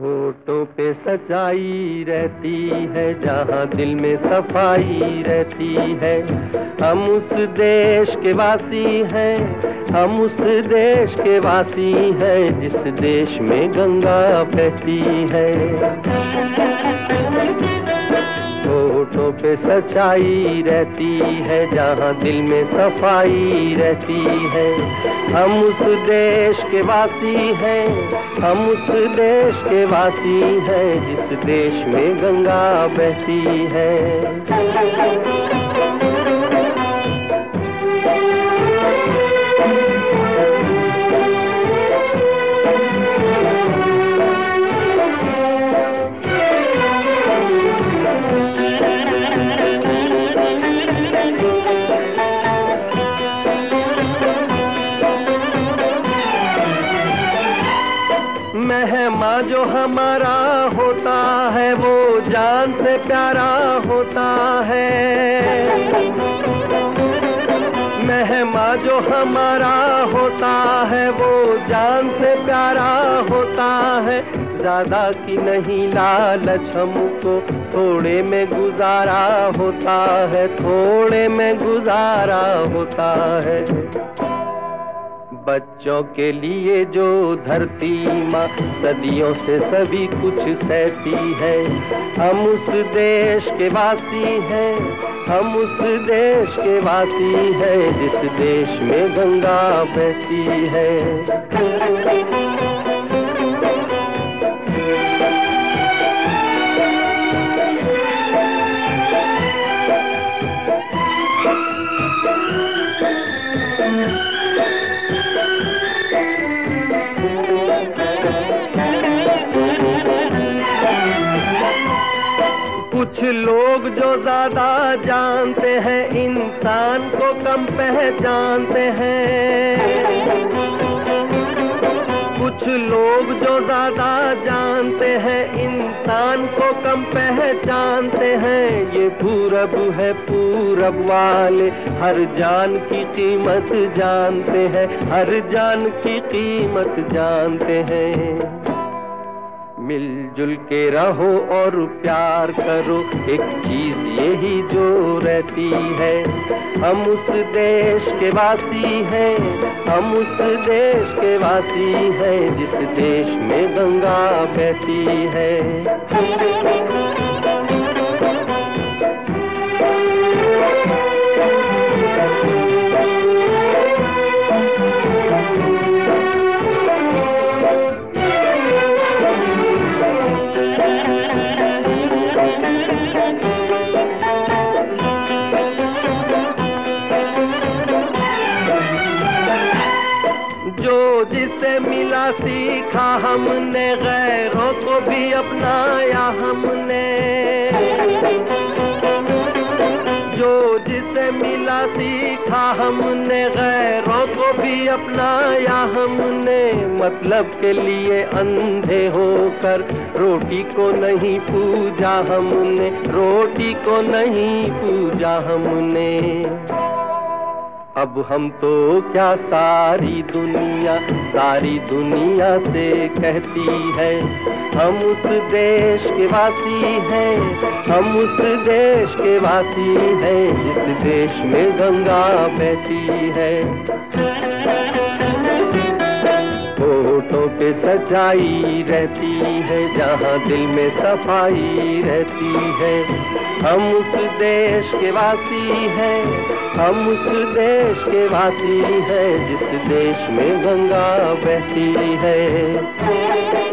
होठों पे सच्चाई रहती है, जहाँ दिल में सफ़ाई रहती है। हम उस देश के वासी हैं, हम उस देश के वासी हैं, जिस देश में गंगा बहती है। पे सच्चाई रहती है, जहाँ दिल में सफ़ाई रहती है। हम उस देश के वासी हैं, हम उस देश के वासी हैं, जिस देश में गंगा बहती है। मेहमा, जो हमारा होता है, वो जान से प्यारा होता है। मेहमा जो हमारा होता है वो जान से प्यारा होता है ज़्यादा की नहीं लालच हमको, थोड़े में गुजारा होता है, थोड़े में गुजारा होता है। बच्चों के लिए जो धरती माँ, सदियों से सभी कुछ सहती है। हम उस देश के वासी हैं, हम उस देश के वासी हैं, जिस देश में गंगा बहती है। कुछ लोग जो ज़्यादा जानते हैं, इंसान को कम पहचानते हैं। कुछ लोग जो ज़्यादा जानते हैं, इंसान को कम पहचानते हैं। ये पूरब है, पूरब वाले, हर जान की कीमत जानते हैं, हर जान की कीमत जानते हैं। मिलजुल के रहो और प्यार करो। एक चीज़ यही जो रहती है, हम उस देश के वासी हैं, हम उस देश के वासी हैं, जिस देश में गंगा बहती है। सीखा हमने, गैरों को भी अपनाया हमने। जो जिसे मिला सीखा हमने, गैरों को भी अपनाया हमने। मतलब के लिए अंधे होकर रोटी को नहीं पूजा हमने, रोटी को नहीं पूजा हमने। अब हम तो क्या सारी दुनिया सारी दुनिया से कहती है। हम उस देश के वासी हैं, हम उस देश के वासी हैं, जिस देश में गंगा बहती है। होठों पे सच्चाई रहती है, जहाँ दिल में सफ़ाई रहती है। हम उस देश के वासी हैं, हम उस देश के वासी हैं, जिस देश में गंगा बहती है।